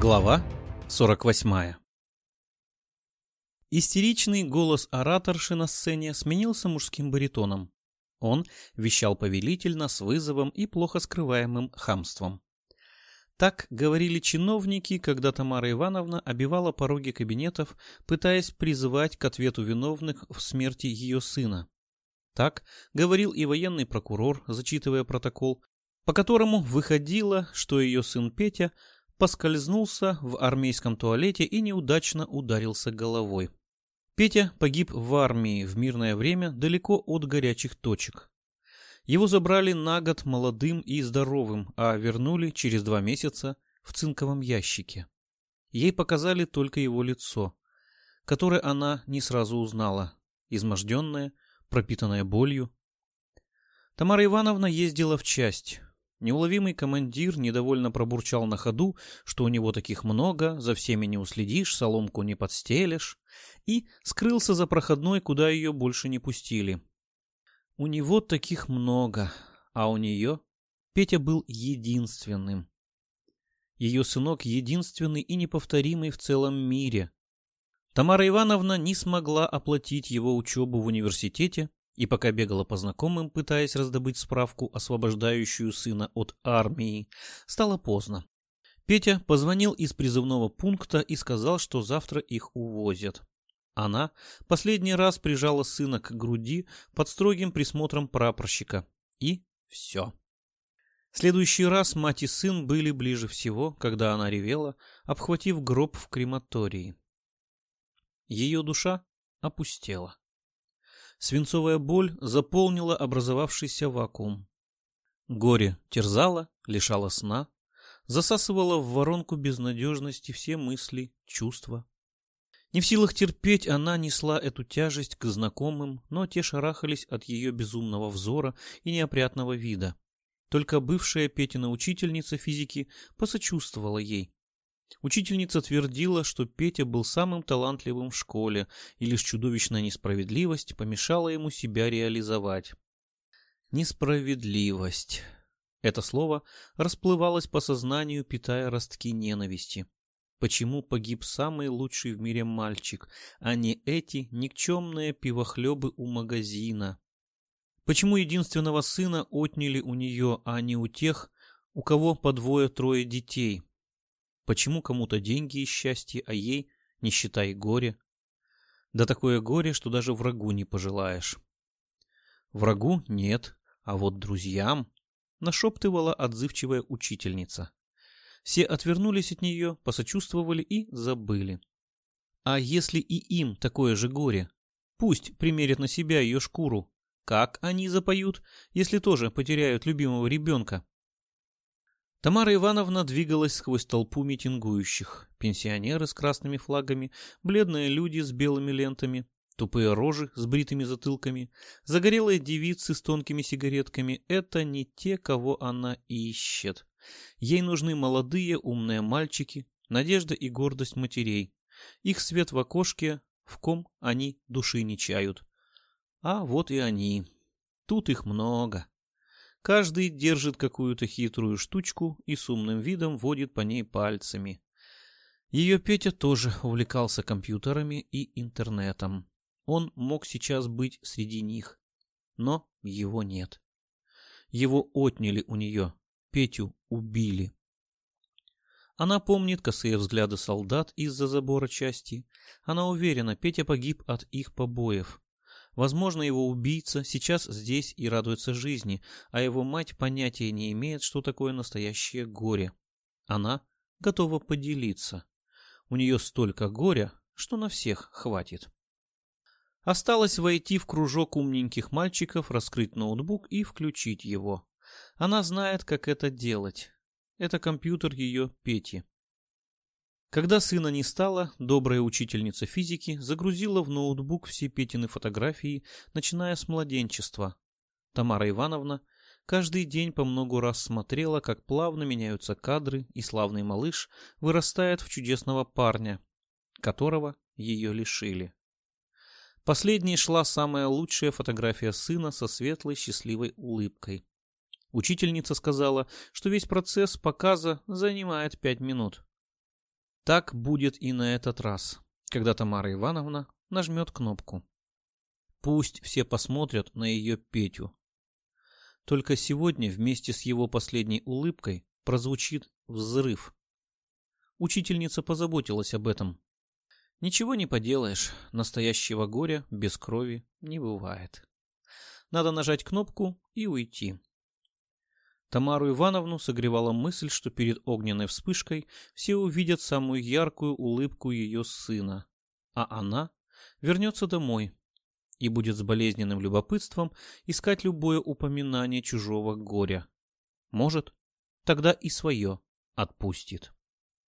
Глава 48 Истеричный голос ораторши на сцене сменился мужским баритоном. Он вещал повелительно, с вызовом и плохо скрываемым хамством. Так говорили чиновники, когда Тамара Ивановна обивала пороги кабинетов, пытаясь призывать к ответу виновных в смерти ее сына. Так говорил и военный прокурор, зачитывая протокол, по которому выходило, что ее сын Петя поскользнулся в армейском туалете и неудачно ударился головой. Петя погиб в армии в мирное время далеко от горячих точек. Его забрали на год молодым и здоровым, а вернули через два месяца в цинковом ящике. Ей показали только его лицо, которое она не сразу узнала, изможденное, пропитанное болью. Тамара Ивановна ездила в часть, Неуловимый командир недовольно пробурчал на ходу, что у него таких много, за всеми не уследишь, соломку не подстелишь, и скрылся за проходной, куда ее больше не пустили. У него таких много, а у нее Петя был единственным. Ее сынок единственный и неповторимый в целом мире. Тамара Ивановна не смогла оплатить его учебу в университете, и пока бегала по знакомым, пытаясь раздобыть справку, освобождающую сына от армии, стало поздно. Петя позвонил из призывного пункта и сказал, что завтра их увозят. Она последний раз прижала сына к груди под строгим присмотром прапорщика. И все. Следующий раз мать и сын были ближе всего, когда она ревела, обхватив гроб в крематории. Ее душа опустела. Свинцовая боль заполнила образовавшийся вакуум. Горе терзало, лишало сна, засасывало в воронку безнадежности все мысли, чувства. Не в силах терпеть, она несла эту тяжесть к знакомым, но те шарахались от ее безумного взора и неопрятного вида. Только бывшая Петина учительница физики посочувствовала ей. Учительница твердила, что Петя был самым талантливым в школе, и лишь чудовищная несправедливость помешала ему себя реализовать. Несправедливость. Это слово расплывалось по сознанию, питая ростки ненависти. Почему погиб самый лучший в мире мальчик, а не эти никчемные пивохлебы у магазина? Почему единственного сына отняли у нее, а не у тех, у кого по двое-трое детей? Почему кому-то деньги и счастье, а ей, не считай, горе? Да такое горе, что даже врагу не пожелаешь. Врагу нет, а вот друзьям нашептывала отзывчивая учительница. Все отвернулись от нее, посочувствовали и забыли. А если и им такое же горе? Пусть примерят на себя ее шкуру. Как они запоют, если тоже потеряют любимого ребенка? Тамара Ивановна двигалась сквозь толпу митингующих. Пенсионеры с красными флагами, бледные люди с белыми лентами, тупые рожи с бритыми затылками, загорелые девицы с тонкими сигаретками — это не те, кого она ищет. Ей нужны молодые умные мальчики, надежда и гордость матерей. Их свет в окошке, в ком они души не чают. А вот и они. Тут их много. Каждый держит какую-то хитрую штучку и с умным видом водит по ней пальцами. Ее Петя тоже увлекался компьютерами и интернетом. Он мог сейчас быть среди них, но его нет. Его отняли у нее, Петю убили. Она помнит косые взгляды солдат из-за забора части. Она уверена, Петя погиб от их побоев. Возможно, его убийца сейчас здесь и радуется жизни, а его мать понятия не имеет, что такое настоящее горе. Она готова поделиться. У нее столько горя, что на всех хватит. Осталось войти в кружок умненьких мальчиков, раскрыть ноутбук и включить его. Она знает, как это делать. Это компьютер ее Пети. Когда сына не стало, добрая учительница физики загрузила в ноутбук все Петины фотографии, начиная с младенчества. Тамара Ивановна каждый день по много раз смотрела, как плавно меняются кадры, и славный малыш вырастает в чудесного парня, которого ее лишили. Последней шла самая лучшая фотография сына со светлой счастливой улыбкой. Учительница сказала, что весь процесс показа занимает пять минут. Так будет и на этот раз, когда Тамара Ивановна нажмет кнопку. Пусть все посмотрят на ее Петю. Только сегодня вместе с его последней улыбкой прозвучит взрыв. Учительница позаботилась об этом. Ничего не поделаешь, настоящего горя без крови не бывает. Надо нажать кнопку и уйти. Тамару Ивановну согревала мысль, что перед огненной вспышкой все увидят самую яркую улыбку ее сына, а она вернется домой и будет с болезненным любопытством искать любое упоминание чужого горя. Может, тогда и свое отпустит.